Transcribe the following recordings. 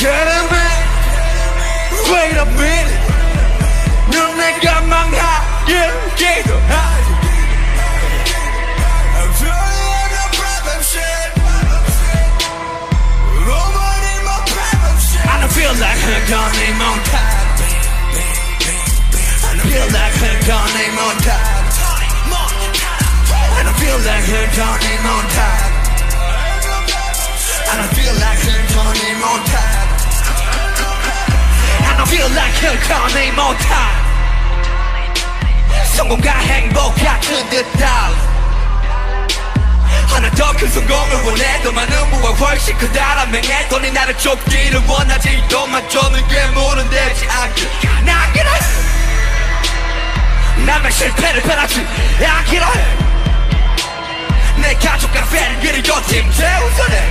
Wait a minute Wait a minute 넌 내가 망하길 기도하지 I'm feeling the problem shit Nobody more problem shit I don't feel like a gun name on time I don't feel like a gun name on time I don't feel like a gun name on time I a gun name on time 성공과 행복 같은 듯달 하나 더 큰 성공을 원해 더 많은 부와 훨씬 크다란 맹했더니 나를 좁기를 원하지. 또만 좁은 괴물은 되지 않길. 나기를 남의 실패를 바라지 않기를. 내 가족과 팬들이 요팀 재우선해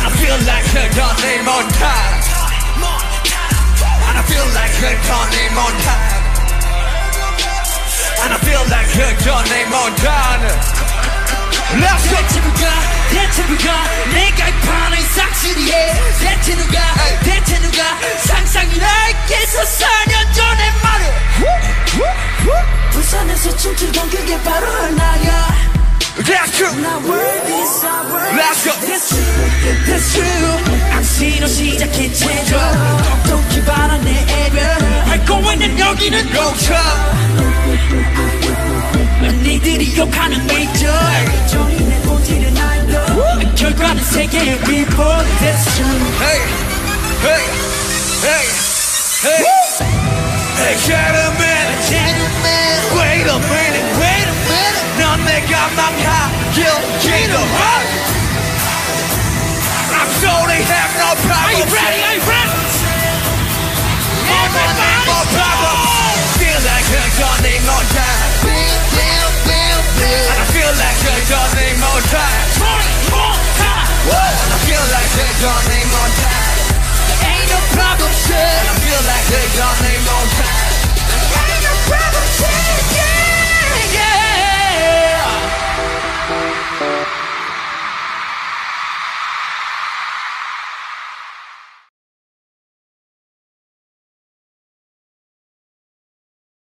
I don't feel like a turning on time I don't feel like a turning on time And I feel like a turning on time Let's go 대체 누가 대체 누가 내가 이 판의 싹쓸이해 대체 누가 대체 누가 상상이 나에게서 4년 전에 말해 부산에서 춤추던 그게 바로 나야 That's true 나 worthy is our worthy Let's go That's true That's 당신은 시작해 제조 똑똑히 바란 내 애별 알고 있는 여기는 용차 니들이 욕하는 메이저 종이 내 본질은 아이돌 결과는 세계의 빌보드 That's true. Hey Hey Have no problem Are you ready? Are you ready?